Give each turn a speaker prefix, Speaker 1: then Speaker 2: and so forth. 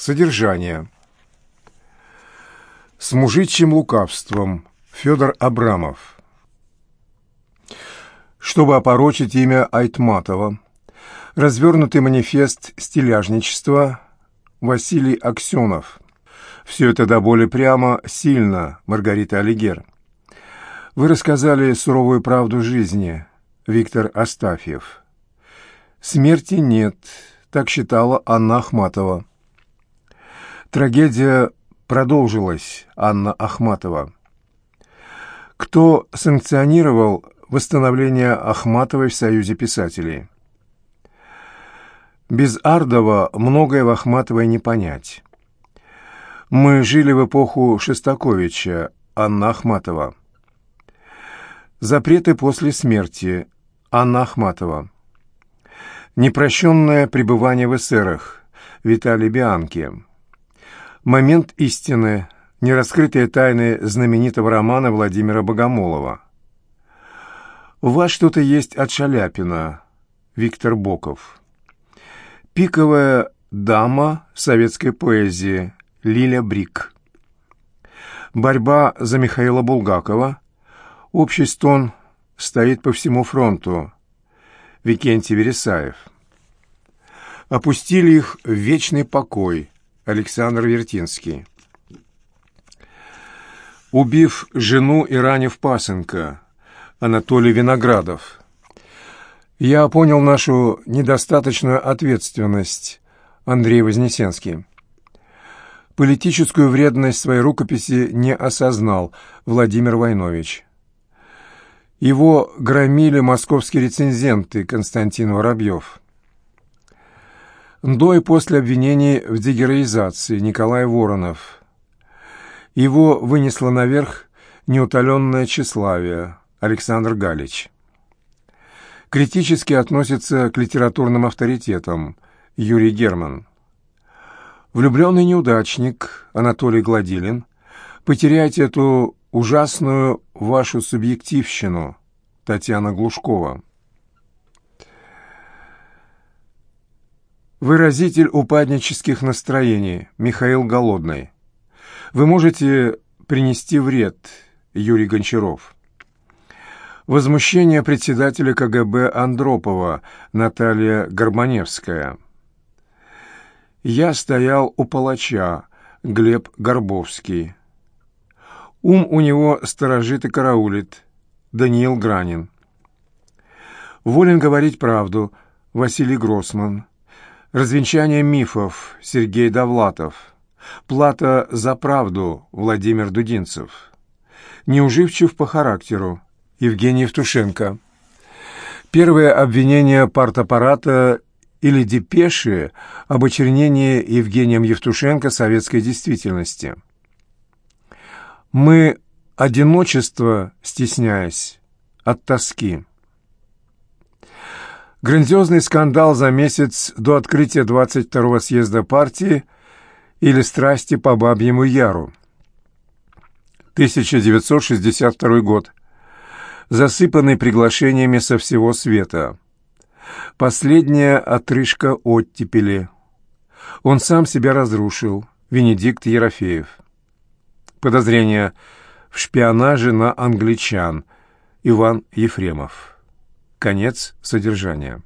Speaker 1: Содержание. С мужичьим лукавством. Федор Абрамов. Чтобы опорочить имя Айтматова, развернутый манифест стиляжничества Василий Аксенов. Все это до боли прямо, сильно, Маргарита Алигер. Вы рассказали суровую правду жизни, Виктор Астафьев. Смерти нет, так считала Анна Ахматова. Трагедия продолжилась, Анна Ахматова. Кто санкционировал восстановление Ахматовой в Союзе писателей? Без Ардова многое в Ахматовой не понять. Мы жили в эпоху Шестаковича, Анна Ахматова. Запреты после смерти, Анна Ахматова. Непрощенное пребывание в эсерах, Виталий Бианки. Момент истины. Нераскрытые тайны знаменитого романа Владимира Богомолова. У вас что-то есть от Шаляпина. Виктор Боков. Пиковая дама советской поэзии. Лиля Брик. Борьба за Михаила Булгакова. Общий стон стоит по всему фронту. Викентий Вересаев. Опустили их в вечный покой. Александр Вертинский. Убив жену и ранив пасынка. Анатолий Виноградов. Я понял нашу недостаточную ответственность. Андрей Вознесенский. Политическую вредность своей рукописи не осознал Владимир Войнович. Его громили московские рецензенты Константин Воробьев до и после обвинений в дегероизации Николай Воронов. Его вынесло наверх неутоленное тщеславие Александр Галич. Критически относится к литературным авторитетам Юрий Герман. Влюбленный неудачник Анатолий Гладилин. Потеряйте эту ужасную вашу субъективщину Татьяна Глушкова. Выразитель упаднических настроений Михаил Голодный. Вы можете принести вред Юрий Гончаров. Возмущение председателя КГБ Андропова Наталья Горбаневская. Я стоял у палача Глеб Горбовский. Ум у него сторожит и караулит Даниил Гранин. Волен говорить правду Василий Гроссман. Развенчание мифов Сергей Довлатов. Плата за правду Владимир Дудинцев. Неуживчив по характеру Евгений Евтушенко. Первое обвинение партаппарата или депеши об очернении Евгением Евтушенко советской действительности. Мы одиночество, стесняясь, от тоски. Грандиозный скандал за месяц до открытия 22-го съезда партии или страсти по Бабьему Яру. 1962 год. Засыпанный приглашениями со всего света. Последняя отрыжка оттепели. Он сам себя разрушил. Венедикт Ерофеев. Подозрение в шпионаже на англичан. Иван Ефремов. Конец содержания.